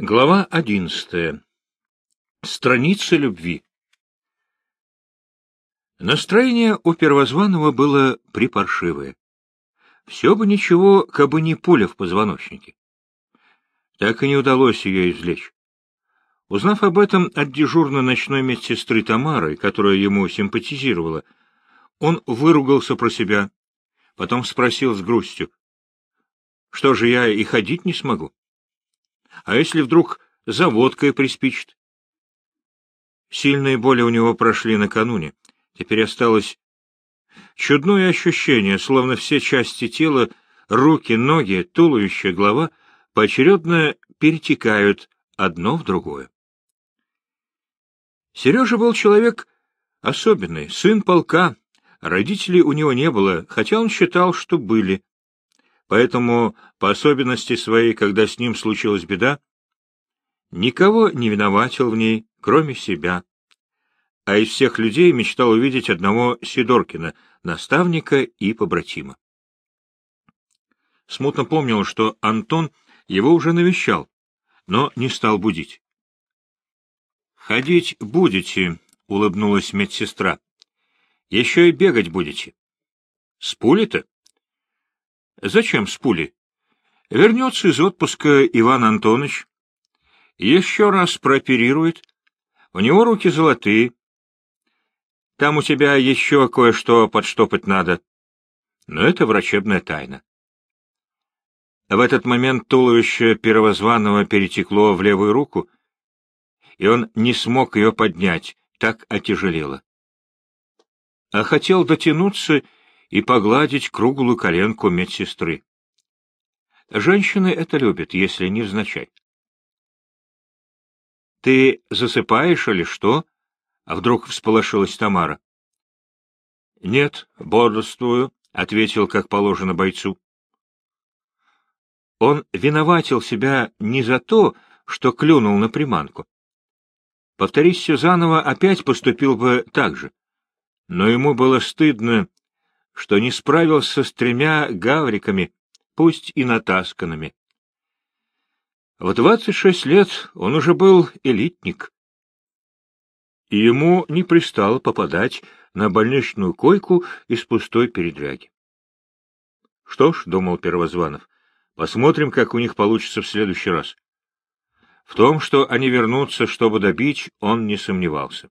Глава одиннадцатая. Страница любви. Настроение у Первозванного было припаршивое. Все бы ничего, кабы не пуля в позвоночнике. Так и не удалось ее извлечь. Узнав об этом от дежурной ночной медсестры Тамары, которая ему симпатизировала, он выругался про себя, потом спросил с грустью, «Что же я и ходить не смогу?» А если вдруг за водкой приспичит? Сильные боли у него прошли накануне. Теперь осталось чудное ощущение, словно все части тела, руки, ноги, туловище, голова поочередно перетекают одно в другое. Сережа был человек особенный, сын полка. Родителей у него не было, хотя он считал, что были. Поэтому, по особенности своей, когда с ним случилась беда, никого не виноватил в ней, кроме себя. А из всех людей мечтал увидеть одного Сидоркина, наставника и побратима. Смутно помнил, что Антон его уже навещал, но не стал будить. — Ходить будете, — улыбнулась медсестра. — Еще и бегать будете. — С пули-то? Зачем с пули? Вернется из отпуска Иван Антонович. Еще раз прооперирует. У него руки золотые. Там у тебя еще кое-что подштопать надо. Но это врачебная тайна. В этот момент туловище первозванного перетекло в левую руку, и он не смог ее поднять, так отяжелело. А хотел дотянуться и погладить круглую коленку медсестры. Женщины это любят, если не невзначай. — Ты засыпаешь или что? — а вдруг всполошилась Тамара. — Нет, бодрствую, — ответил, как положено бойцу. Он виноватил себя не за то, что клюнул на приманку. Повторись все заново, опять поступил бы так же. Но ему было стыдно что не справился с тремя гавриками, пусть и натасканными. В двадцать шесть лет он уже был элитник, и ему не пристало попадать на больничную койку из пустой передряги. Что ж, — думал Первозванов, — посмотрим, как у них получится в следующий раз. В том, что они вернутся, чтобы добить, он не сомневался.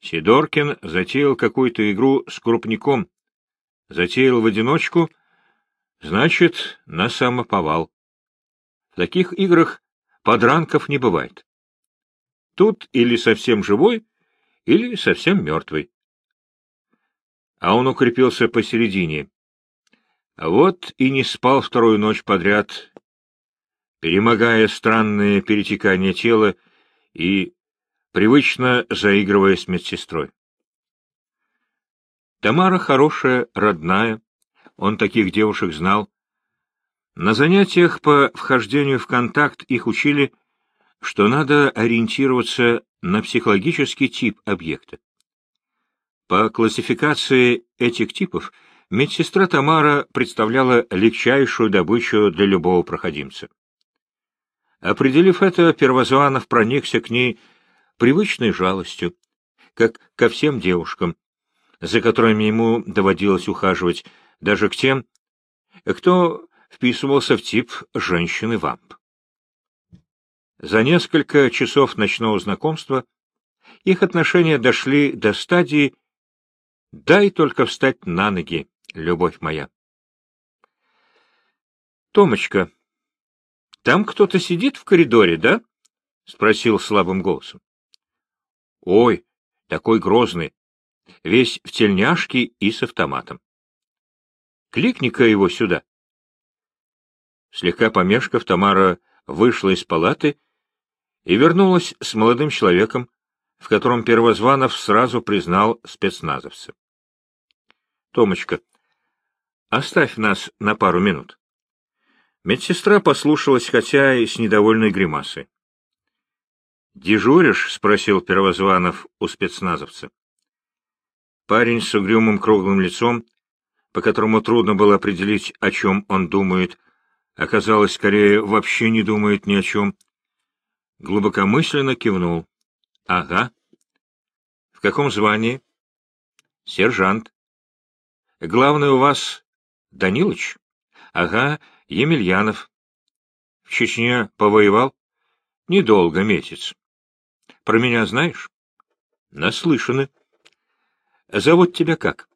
Сидоркин затеял какую-то игру с крупником, Затеял в одиночку, значит, на самоповал. В таких играх подранков не бывает. Тут или совсем живой, или совсем мертвый. А он укрепился посередине. Вот и не спал вторую ночь подряд, перемогая странные перетекания тела и привычно заигрывая с медсестрой. Тамара хорошая, родная, он таких девушек знал. На занятиях по вхождению в контакт их учили, что надо ориентироваться на психологический тип объекта. По классификации этих типов медсестра Тамара представляла легчайшую добычу для любого проходимца. Определив это, Первозванов проникся к ней привычной жалостью, как ко всем девушкам, за которыми ему доводилось ухаживать, даже к тем, кто вписывался в тип женщины-вамп. За несколько часов ночного знакомства их отношения дошли до стадии «дай только встать на ноги, любовь моя». «Томочка, там кто-то сидит в коридоре, да?» — спросил слабым голосом. «Ой, такой грозный, весь в тельняшке и с автоматом. Кликни-ка его сюда. Слегка помешков, Тамара вышла из палаты и вернулась с молодым человеком, в котором Первозванов сразу признал спецназовца. — Томочка, оставь нас на пару минут. Медсестра послушалась, хотя и с недовольной гримасой. — Дежуришь? — спросил Первозванов у спецназовца. Парень с угрюмым круглым лицом, по которому трудно было определить, о чем он думает, оказалось, скорее вообще не думает ни о чем, глубокомысленно кивнул. — Ага. — В каком звании? — Сержант. — Главный у вас Данилыч? — Ага, Емельянов. — В Чечне повоевал? — Недолго, месяц. — Про меня знаешь? — Наслышаны. — Зовут тебя как?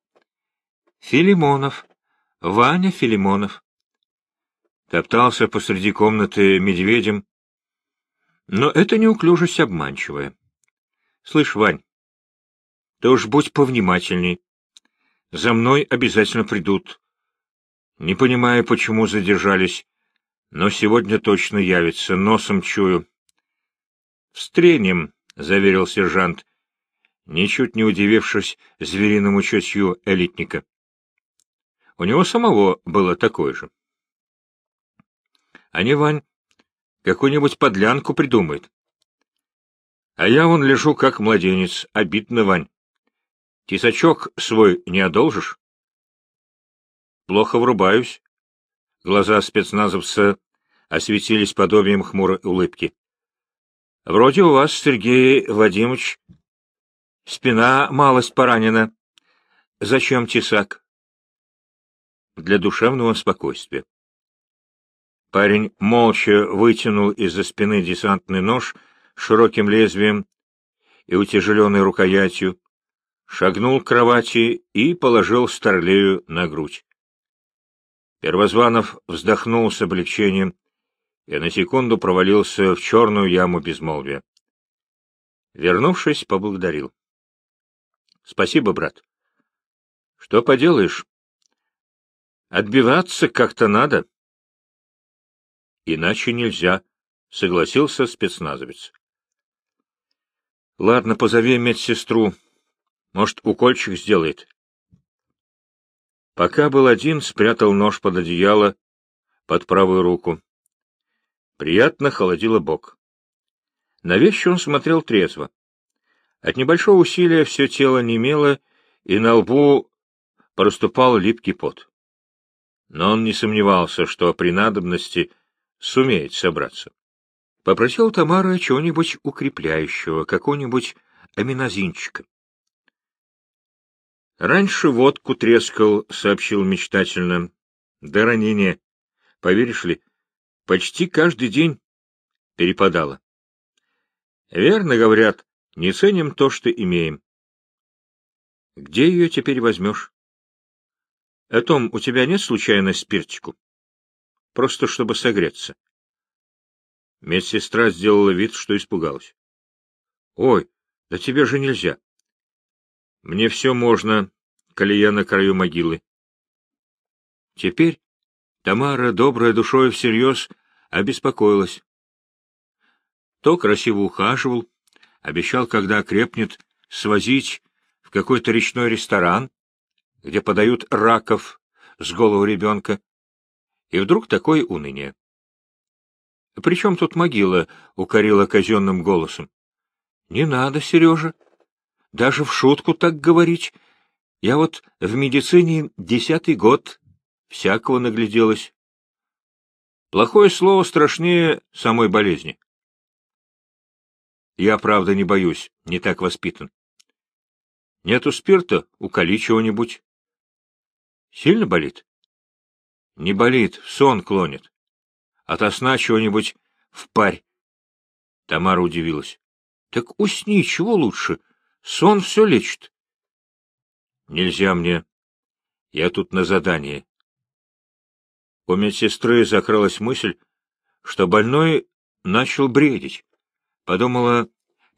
— Филимонов. Ваня Филимонов. Топтался посреди комнаты медведем, но это неуклюжесть обманчивая. Слышь, Вань, ты уж будь повнимательней. За мной обязательно придут. Не понимаю, почему задержались, но сегодня точно явится, носом чую. — Встренем, — заверил сержант, ничуть не удивившись звериному чутью элитника. У него самого было такое же. Они, Вань, какую-нибудь подлянку придумают. А я вон лежу, как младенец. Обидно, Вань. Тесачок свой не одолжишь? Плохо врубаюсь. Глаза спецназовца осветились подобием хмурой улыбки. Вроде у вас, Сергей Владимирович, спина малость поранена. Зачем тесак? Для душевного спокойствия. Парень молча вытянул из-за спины десантный нож широким лезвием и утяжеленной рукоятью, шагнул к кровати и положил Старлею на грудь. Первозванов вздохнул с облегчением и на секунду провалился в черную яму безмолвия. Вернувшись, поблагодарил. — Спасибо, брат. — Что поделаешь? Отбиваться как-то надо. — Иначе нельзя, — согласился спецназовец. — Ладно, позови медсестру. Может, укольчик сделает. Пока был один, спрятал нож под одеяло, под правую руку. Приятно холодило бок. На вещи он смотрел трезво. От небольшого усилия все тело немело, и на лбу проступал липкий пот. Но он не сомневался, что при надобности сумеет собраться. Попросил Тамара чего-нибудь укрепляющего, какого-нибудь аминозинчика. Раньше водку трескал, сообщил мечтательно. До ранения, поверишь ли, почти каждый день перепадало. Верно говорят, не ценим то, что имеем. Где ее теперь возьмешь? О том, у тебя нет случайно спиртику? Просто чтобы согреться. Медсестра сделала вид, что испугалась. — Ой, да тебе же нельзя. Мне все можно, коли я на краю могилы. Теперь Тамара, добрая душой всерьез, обеспокоилась. То красиво ухаживал, обещал, когда крепнет, свозить в какой-то речной ресторан, где подают раков с голову ребенка, и вдруг такое уныние. — Причем тут могила? — укорила казенным голосом. — Не надо, Сережа. Даже в шутку так говорить. Я вот в медицине десятый год всякого нагляделась. Плохое слово страшнее самой болезни. Я, правда, не боюсь, не так воспитан. Нету спирта, уколи чего-нибудь. Сильно болит? Не болит, сон клонит. Ото сна чего-нибудь в парь. Тамара удивилась. Так усни, чего лучше? Сон все лечит. Нельзя мне. Я тут на задании. У медсестры закралась мысль, что больной начал бредить. Подумала,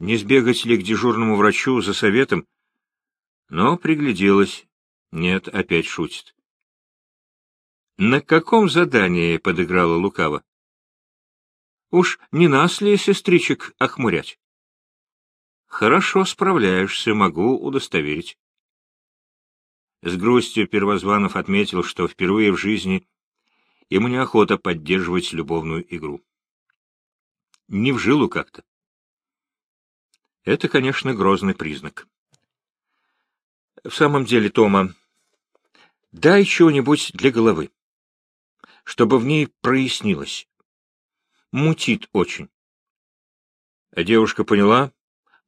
не сбегать ли к дежурному врачу за советом, но пригляделась. Нет, опять шутит. На каком задании подыграла лукаво? Уж не нас ли, сестричек, охмурять? Хорошо справляешься, могу удостоверить. С грустью Первозванов отметил, что впервые в жизни ему неохота поддерживать любовную игру. Не в жилу как-то. Это, конечно, грозный признак. В самом деле, Тома, дай чего-нибудь для головы, чтобы в ней прояснилось. Мутит очень. Девушка поняла,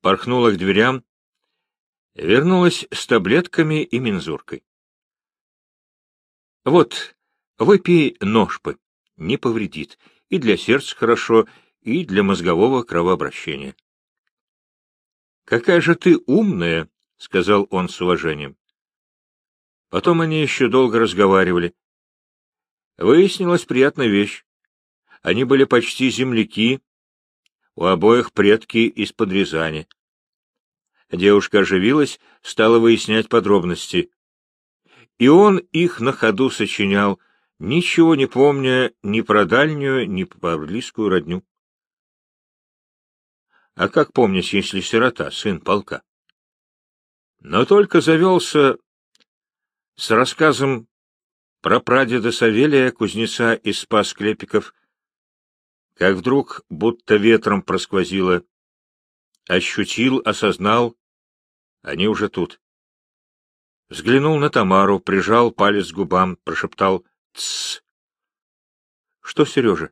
порхнула к дверям, вернулась с таблетками и мензуркой. — Вот, выпей ножпы, не повредит, и для сердца хорошо, и для мозгового кровообращения. — Какая же ты умная, — сказал он с уважением. Потом они еще долго разговаривали. Выяснилась приятная вещь. Они были почти земляки, у обоих предки из-под Рязани. Девушка оживилась, стала выяснять подробности. И он их на ходу сочинял, ничего не помня ни про дальнюю, ни про близкую родню. А как помнить, если сирота, сын полка? Но только завелся с рассказом про прадеда Савелия, кузнеца из спас Клепиков, как вдруг, будто ветром просквозило, ощутил, осознал, они уже тут. Взглянул на Тамару, прижал палец к губам, прошептал «Тссс». «Что, Сережа?»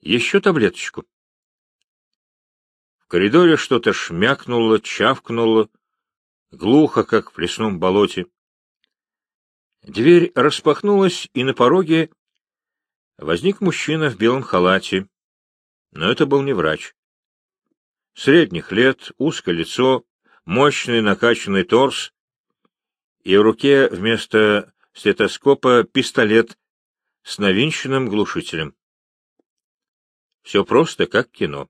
«Еще таблеточку». Коридоре что-то шмякнуло, чавкнуло, глухо, как в лесном болоте. Дверь распахнулась, и на пороге возник мужчина в белом халате, но это был не врач. Средних лет, узкое лицо, мощный накачанный торс, и в руке вместо стетоскопа пистолет с навинченным глушителем. Все просто, как кино.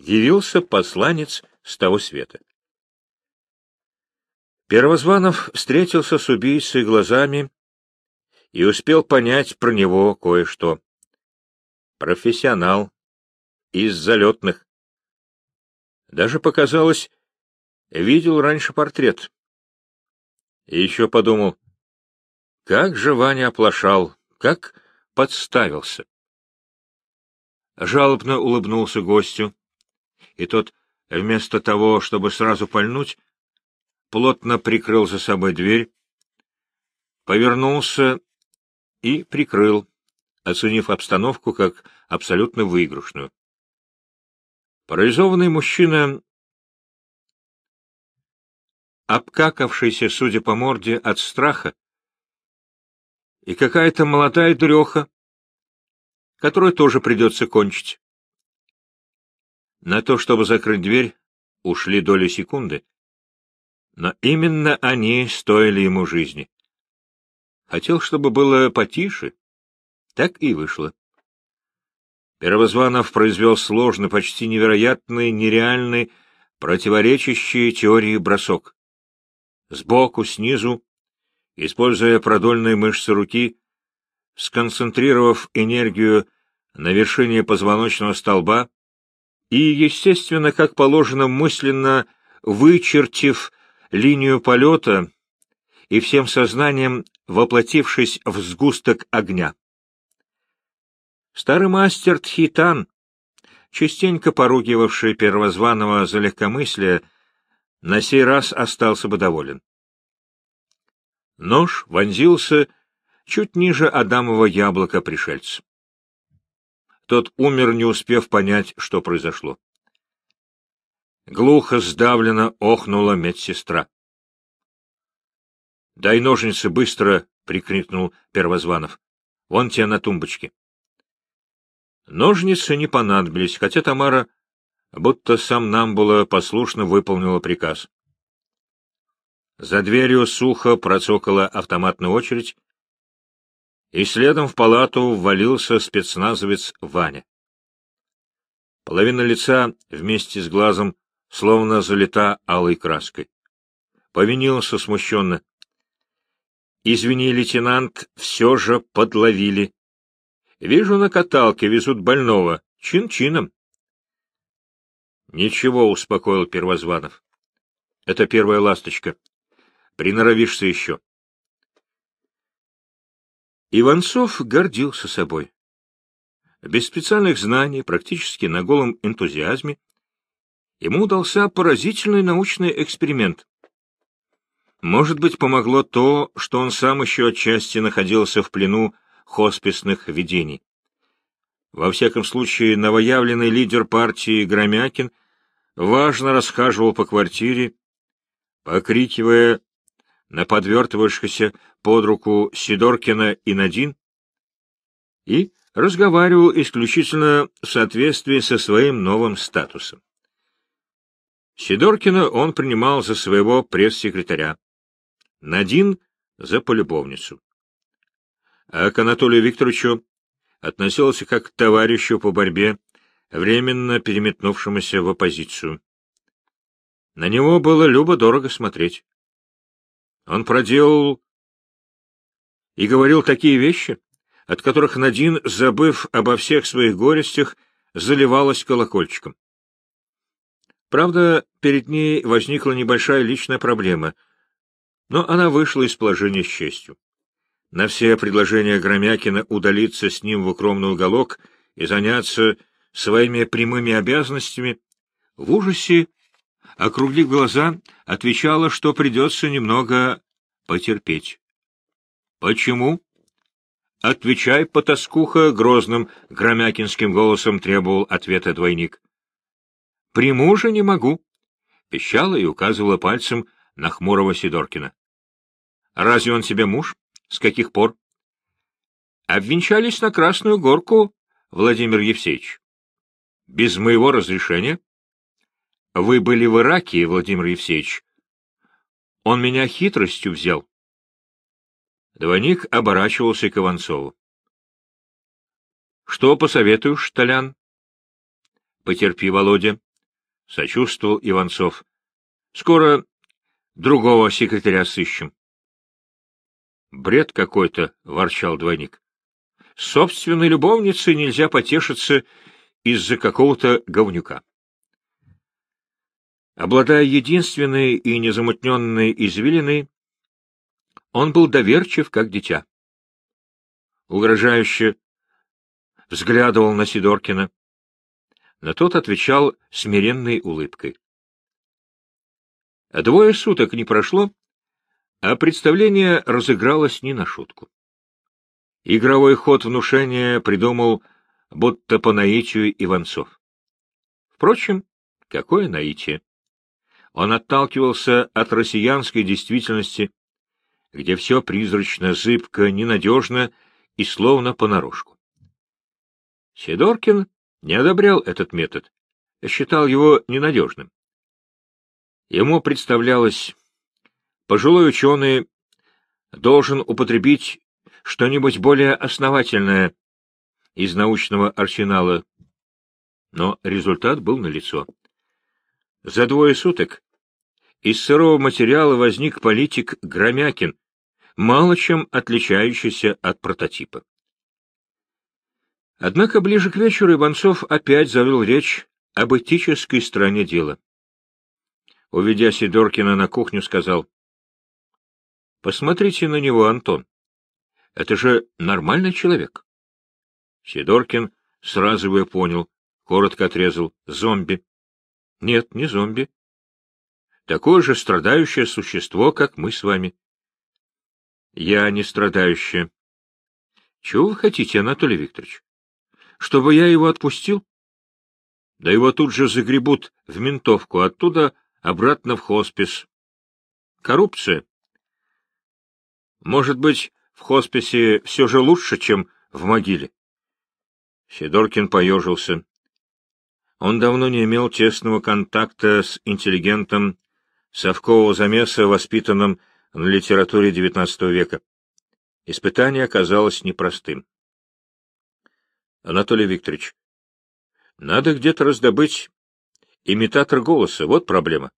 Явился посланец с того света. Первозванов встретился с убийцей глазами и успел понять про него кое-что. Профессионал, из залетных. Даже показалось, видел раньше портрет. И еще подумал, как же Ваня оплошал, как подставился. Жалобно улыбнулся гостю, и тот, вместо того, чтобы сразу пальнуть, плотно прикрыл за собой дверь, повернулся и прикрыл, оценив обстановку как абсолютно выигрышную. Парализованный мужчина, обкакавшийся, судя по морде, от страха, и какая-то молодая дуреха, которую тоже придется кончить. На то, чтобы закрыть дверь, ушли доли секунды, но именно они стоили ему жизни. Хотел, чтобы было потише, так и вышло. Первозванов произвел сложный, почти невероятный, нереальный, противоречащий теории бросок. Сбоку, снизу, используя продольные мышцы руки, сконцентрировав энергию на вершине позвоночного столба и, естественно, как положено, мысленно вычертив линию полета и всем сознанием воплотившись в сгусток огня. Старый мастер Тхитан, частенько поругивавший первозваного за легкомыслие, на сей раз остался бы доволен. Нож вонзился чуть ниже Адамова яблока пришельца. Тот умер, не успев понять, что произошло. Глухо, сдавленно охнула медсестра. — Дай ножницы быстро! — прикрикнул Первозванов. — Вон те на тумбочке. Ножницы не понадобились, хотя Тамара, будто сам нам было послушно выполнила приказ. За дверью сухо процокала автоматная очередь, и следом в палату ввалился спецназовец Ваня. Половина лица вместе с глазом словно залита алой краской. Повинился смущенно. — Извини, лейтенант, все же подловили. Вижу, на каталке везут больного. Чин-чином. Ничего, успокоил Первозванов. Это первая ласточка. Приноровишься еще. Иванцов гордился собой. Без специальных знаний, практически на голом энтузиазме, ему удался поразительный научный эксперимент. Может быть, помогло то, что он сам еще отчасти находился в плену хосписных видений. Во всяком случае, новоявленный лидер партии Громякин важно расхаживал по квартире, покрикивая на подвертывавшихся под руку Сидоркина и Надин, и разговаривал исключительно в соответствии со своим новым статусом. Сидоркина он принимал за своего пресс-секретаря, Надин — за полюбовницу. А к Анатолию Викторовичу относился как к товарищу по борьбе, временно переметнувшемуся в оппозицию. На него было любо-дорого смотреть. Он проделал и говорил такие вещи, от которых Надин, забыв обо всех своих горестях, заливалась колокольчиком. Правда, перед ней возникла небольшая личная проблема, но она вышла из положения с честью. На все предложения Громякина удалиться с ним в укромный уголок и заняться своими прямыми обязанностями, в ужасе, округлив глаза, отвечала, что придется немного потерпеть. — Почему? — Отвечай, потаскуха, — грозным громякинским голосом требовал ответа двойник. — Приму же не могу, — пищала и указывала пальцем на хмурого Сидоркина. — Разве он тебе муж? С каких пор? — Обвенчались на Красную Горку, Владимир Евсеевич. — Без моего разрешения? — Вы были в Ираке, Владимир Евсеевич. Он меня хитростью взял. Двойник оборачивался к Иванцову. — Что посоветуешь, Толян? — Потерпи, Володя, — сочувствовал Иванцов. — Скоро другого секретаря сыщем. — Бред какой-то, — ворчал двойник. — Собственной любовнице нельзя потешиться из-за какого-то говнюка. Обладая единственной и незамутненной извилиной, он был доверчив, как дитя. Угрожающе взглядывал на Сидоркина, но тот отвечал смиренной улыбкой. Двое суток не прошло, а представление разыгралось не на шутку. Игровой ход внушения придумал будто по наитию Иванцов. Впрочем, какое наитие? Он отталкивался от россиянской действительности, где все призрачно, зыбко, ненадежно и словно понарошку. Сидоркин не одобрял этот метод, считал его ненадежным. Ему представлялось Пожилой ученый должен употребить что-нибудь более основательное из научного арсенала, но результат был налицо. За двое суток из сырого материала возник политик Громякин, мало чем отличающийся от прототипа. Однако ближе к вечеру Иванцов опять завел речь об этической стороне дела. Уведя Сидоркина на кухню, сказал, Посмотрите на него, Антон. Это же нормальный человек. Сидоркин сразу его понял, коротко отрезал. Зомби. Нет, не зомби. Такое же страдающее существо, как мы с вами. Я не страдающее. Чего вы хотите, Анатолий Викторович? Чтобы я его отпустил? Да его тут же загребут в ментовку, оттуда обратно в хоспис. Коррупция. Может быть, в хосписе все же лучше, чем в могиле? Сидоркин поежился. Он давно не имел тесного контакта с интеллигентом совкового замеса, воспитанным на литературе XIX века. Испытание оказалось непростым. Анатолий Викторович, надо где-то раздобыть имитатор голоса, вот проблема.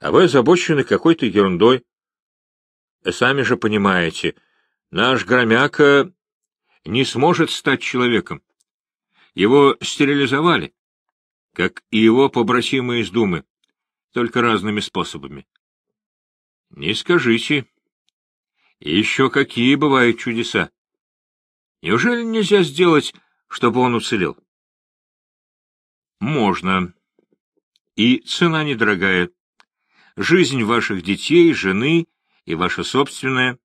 А вы озабочены какой-то ерундой, Сами же понимаете, наш Громяка не сможет стать человеком. Его стерилизовали, как и его побратимы из Думы, только разными способами. Не скажите. Еще какие бывают чудеса. Неужели нельзя сделать, чтобы он уцелел? Можно. И цена недорогая. Жизнь ваших детей, жены и ваше собственное.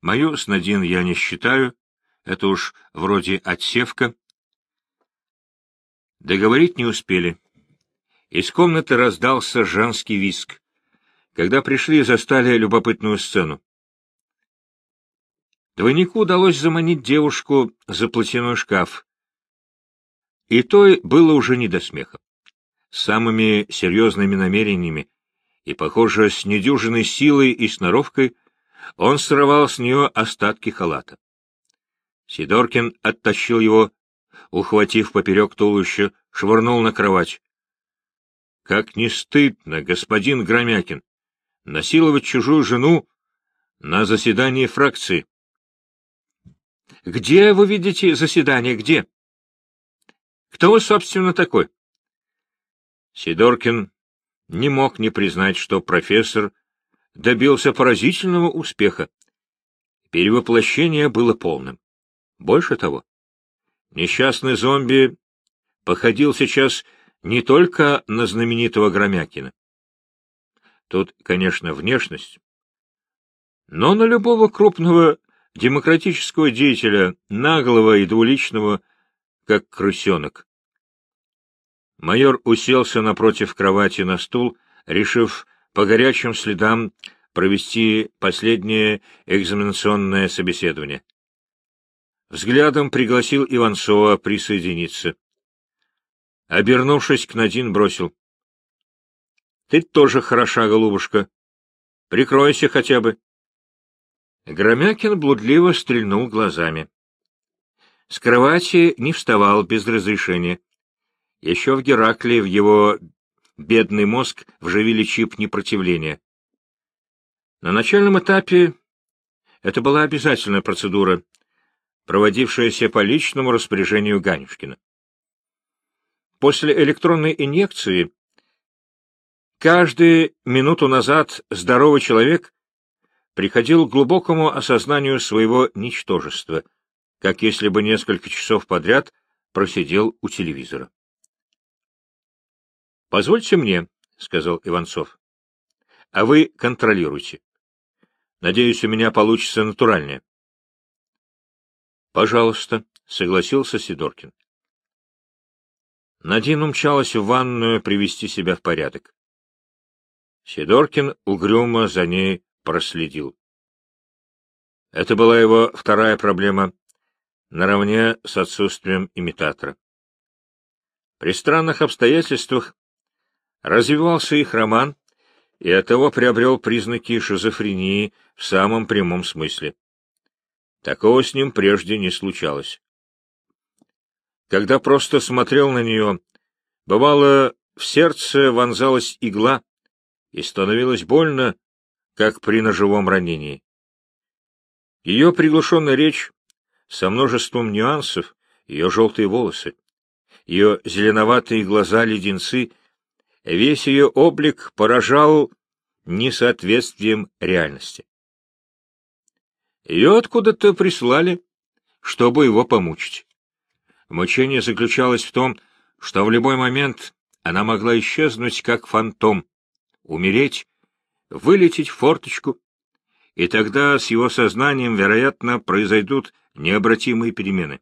Мою с Надин я не считаю, это уж вроде отсевка. Договорить не успели. Из комнаты раздался женский виск. Когда пришли, застали любопытную сцену. Двойнику удалось заманить девушку за платяной шкаф. И той было уже не до смеха. Самыми серьезными намерениями и, похоже, с недюжиной силой и сноровкой он срывал с нее остатки халата. Сидоркин оттащил его, ухватив поперек туловища, швырнул на кровать. — Как не стыдно, господин Громякин, насиловать чужую жену на заседании фракции. — Где вы видите заседание? Где? Кто вы, собственно, такой? Сидоркин не мог не признать, что профессор добился поразительного успеха. Перевоплощение было полным. Больше того, несчастный зомби походил сейчас не только на знаменитого Громякина. Тут, конечно, внешность, но на любого крупного демократического деятеля, наглого и двуличного, как крысенок. Майор уселся напротив кровати на стул, решив по горячим следам провести последнее экзаменационное собеседование. Взглядом пригласил Иванцова присоединиться. Обернувшись к Надин, бросил. — Ты тоже хороша, голубушка. Прикройся хотя бы. Громякин блудливо стрельнул глазами. С кровати не вставал без разрешения. Еще в Геракле в его бедный мозг вживили чип непротивления. На начальном этапе это была обязательная процедура, проводившаяся по личному распоряжению Ганюшкина. После электронной инъекции каждую минуту назад здоровый человек приходил к глубокому осознанию своего ничтожества, как если бы несколько часов подряд просидел у телевизора. — Позвольте мне, — сказал Иванцов, — а вы контролируйте. Надеюсь, у меня получится натуральнее. — Пожалуйста, — согласился Сидоркин. Надин умчалась в ванную привести себя в порядок. Сидоркин угрюмо за ней проследил. Это была его вторая проблема, наравне с отсутствием имитатора. При странных обстоятельствах развивался их роман, и оттого приобрел признаки шизофрении в самом прямом смысле. Такого с ним прежде не случалось. Когда просто смотрел на нее, бывало, в сердце вонзалась игла, и становилось больно, как при ножевом ранении. Ее приглушенная речь со множеством нюансов, ее желтые волосы, ее зеленоватые глаза-леденцы, весь ее облик поражал несоответствием реальности. Ее откуда-то прислали, чтобы его помучить. Мучение заключалось в том, что в любой момент она могла исчезнуть как фантом, умереть, вылететь в форточку, и тогда с его сознанием, вероятно, произойдут необратимые перемены.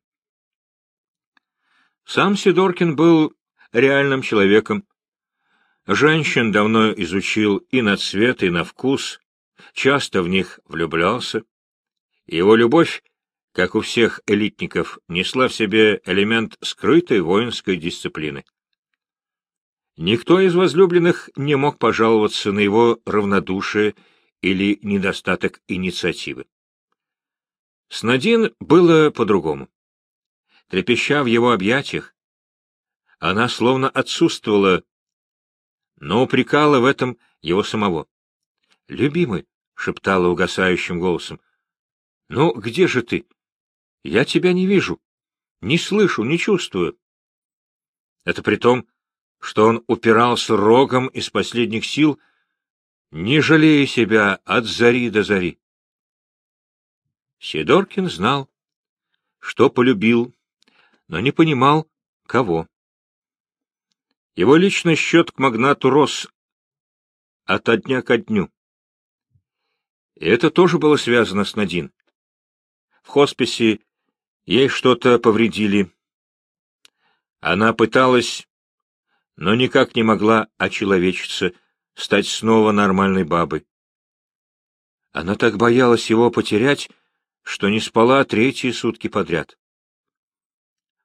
Сам Сидоркин был реальным человеком. Женщин давно изучил и на цвет, и на вкус, часто в них влюблялся. Его любовь, как у всех элитников, несла в себе элемент скрытой воинской дисциплины. Никто из возлюбленных не мог пожаловаться на его равнодушие или недостаток инициативы. С Надин было по-другому. Трепеща в его объятиях, она словно отсутствовала, но упрекала в этом его самого. — Любимый, — шептала угасающим голосом, — ну где же ты? Я тебя не вижу, не слышу, не чувствую. Это при том, что он упирался рогом из последних сил, не жалея себя от зари до зари. Сидоркин знал, что полюбил, но не понимал, кого. Его личный счет к магнату рос ото дня ко дню. И это тоже было связано с Надин. В хосписе ей что-то повредили, Она пыталась, но никак не могла очеловечиться, стать снова нормальной бабой. Она так боялась его потерять, что не спала третьи сутки подряд.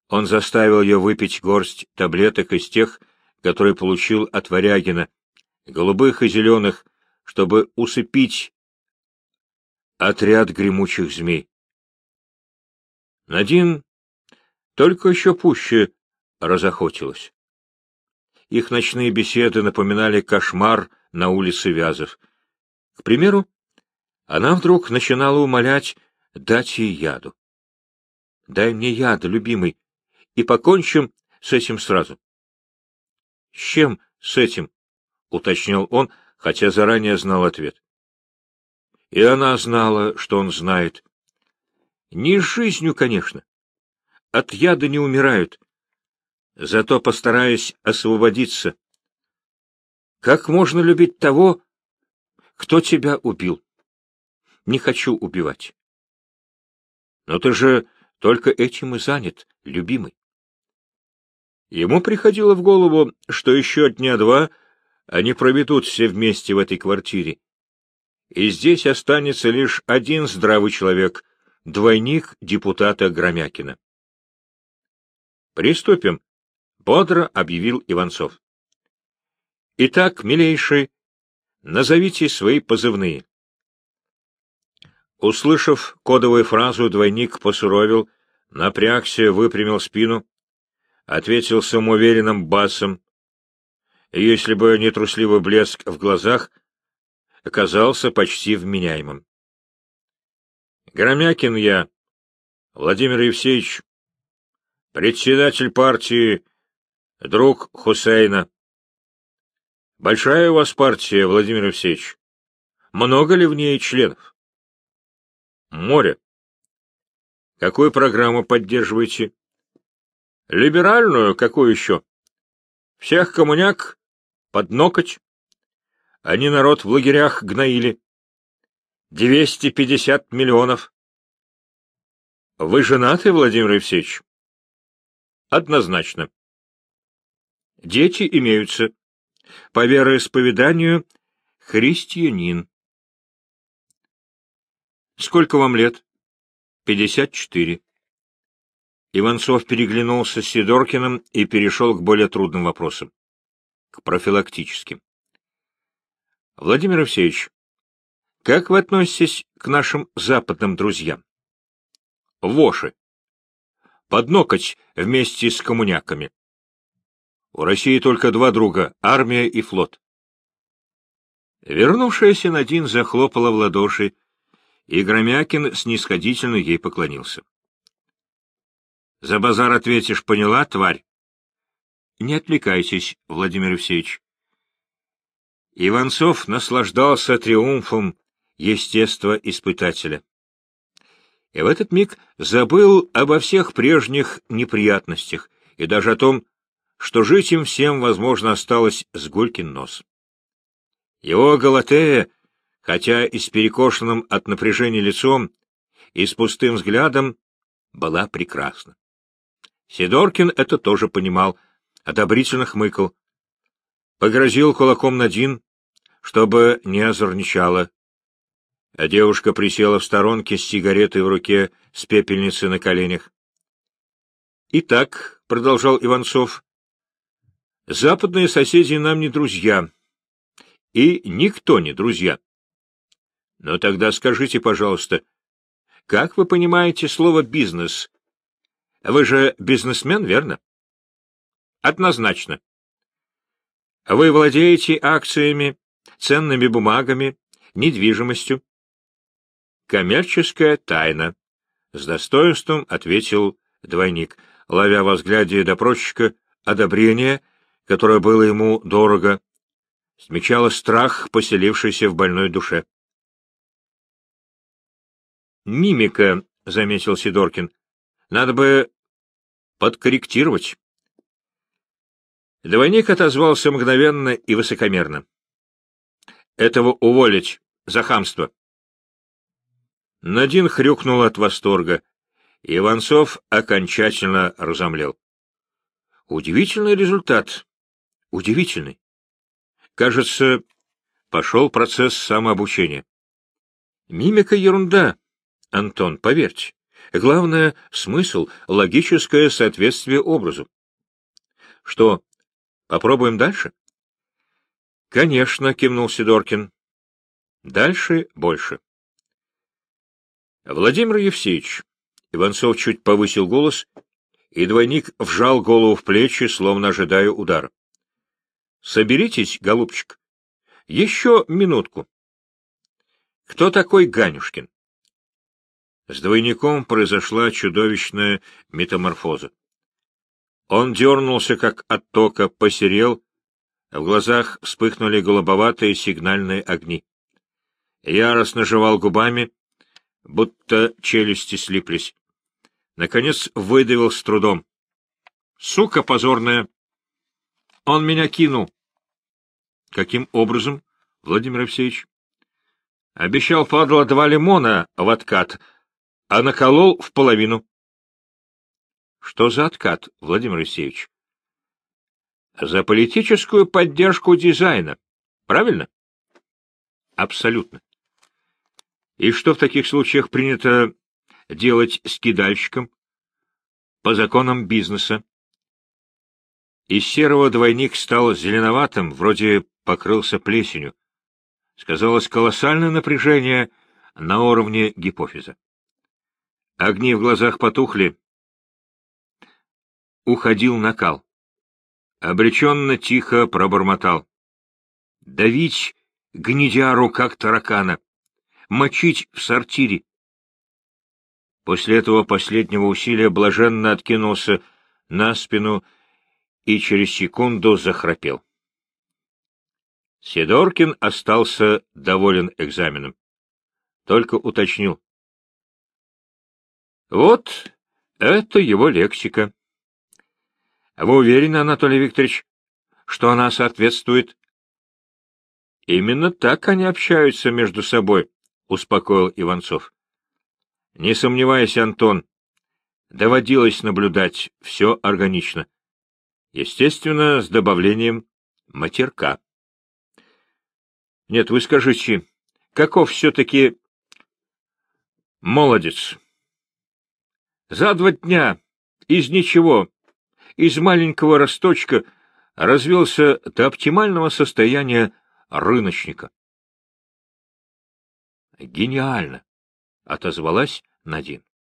Он заставил ее выпить горсть таблеток из тех, которые получил от Варягина, голубых и зеленых, чтобы усыпить отряд гремучих змей. Надин только еще пуще разохотилась. Их ночные беседы напоминали кошмар на улице Вязов. К примеру, она вдруг начинала умолять дать ей яду. «Дай мне яда, любимый, и покончим с этим сразу». «С чем с этим?» — уточнил он, хотя заранее знал ответ. И она знала, что он знает. Не жизнью, конечно. От яда не умирают. Зато постараюсь освободиться. Как можно любить того, кто тебя убил? Не хочу убивать. Но ты же только этим и занят, любимый. Ему приходило в голову, что еще дня два они проведут все вместе в этой квартире. И здесь останется лишь один здравый человек, двойник депутата Громякина. «Приступим», — бодро объявил Иванцов. «Итак, милейший, назовите свои позывные». Услышав кодовую фразу, двойник посуровил, напрягся, выпрямил спину, ответил самоуверенным басом. Если бы не трусливый блеск в глазах, оказался почти вменяемым. Громякин я, Владимир Евсеевич, председатель партии, друг Хусейна. Большая у вас партия, Владимир Евсеевич. Много ли в ней членов? Море. Какую программу поддерживаете? Либеральную, какую еще? Всех коммуняк под ноготь. Они народ в лагерях гноили. Двести пятьдесят миллионов. Вы женаты, Владимир Евсеевич? Однозначно. Дети имеются. По вероисповеданию христианин. Сколько вам лет? Пятьдесят четыре. Иванцов переглянулся с Сидоркиным и перешел к более трудным вопросам. К профилактическим. Владимир Евсеевич, как вы относитесь к нашим западным друзьям? Воши. Под ноготь вместе с коммуняками. У России только два друга — армия и флот. Вернувшаяся Надин захлопала в ладоши, и Громякин снисходительно ей поклонился. — За базар ответишь, поняла, тварь? — Не отвлекайтесь, Владимир Евсеевич. Иванцов наслаждался триумфом естествоиспытателя. И в этот миг забыл обо всех прежних неприятностях и даже о том, что жить им всем, возможно, осталось с Гулькин нос. Его Галатея хотя и с перекошенным от напряжения лицом, и с пустым взглядом, была прекрасна. Сидоркин это тоже понимал, одобрительно хмыкал. Погрозил кулаком Надин, чтобы не озорничала. А девушка присела в сторонке с сигаретой в руке, с пепельницей на коленях. — Итак, — продолжал Иванцов, — западные соседи нам не друзья. И никто не друзья. Но тогда скажите, пожалуйста, как вы понимаете слово «бизнес»? Вы же бизнесмен, верно? Однозначно. Вы владеете акциями, ценными бумагами, недвижимостью. Коммерческая тайна. С достоинством ответил двойник, ловя во взгляде допросчика одобрение, которое было ему дорого, смечало страх, поселившийся в больной душе. Мимика, — заметил Сидоркин. — Надо бы подкорректировать. Двойник отозвался мгновенно и высокомерно. — Этого уволить за хамство. Надин хрюкнул от восторга, Иванцов окончательно разомлел. Удивительный результат. Удивительный. Кажется, пошел процесс самообучения. Мимика — ерунда, Антон, поверьте. Главное — смысл, логическое соответствие образу. Что, попробуем дальше? — Конечно, — кивнул Сидоркин. — Дальше больше. Владимир Евсеевич. Иванцов чуть повысил голос, и двойник вжал голову в плечи, словно ожидая удара. — Соберитесь, голубчик. Еще минутку. Кто такой Ганюшкин? С двойником произошла чудовищная метаморфоза. Он дернулся, как от тока, посерел, в глазах вспыхнули голубоватые сигнальные огни. Яростно жевал губами, будто челюсти слиплись. Наконец выдавил с трудом. — Сука позорная! Он меня кинул. — Каким образом, Владимир Алексеевич? — Обещал, падла, два лимона в откат, а наколол в половину. — Что за откат, Владимир Алексеевич? — За политическую поддержку дизайна. Правильно? — Абсолютно. И что в таких случаях принято делать с кидальщиком? По законам бизнеса. Из серого двойник стал зеленоватым, вроде покрылся плесенью. Сказалось колоссальное напряжение на уровне гипофиза. Огни в глазах потухли. Уходил накал. Обреченно тихо пробормотал. Давить гнедяру, как таракана мочить в сортире. После этого последнего усилия блаженно откинулся на спину и через секунду захрапел. Сидоркин остался доволен экзаменом. Только уточнил. Вот это его лексика. Вы уверены, Анатолий Викторович, что она соответствует? Именно так они общаются между собой. — успокоил Иванцов. — Не сомневайся, Антон. Доводилось наблюдать все органично. Естественно, с добавлением матерка. Нет, вы скажите, каков все-таки молодец? За два дня из ничего, из маленького росточка развился до оптимального состояния рыночника. Гениально! — отозвалась Надин.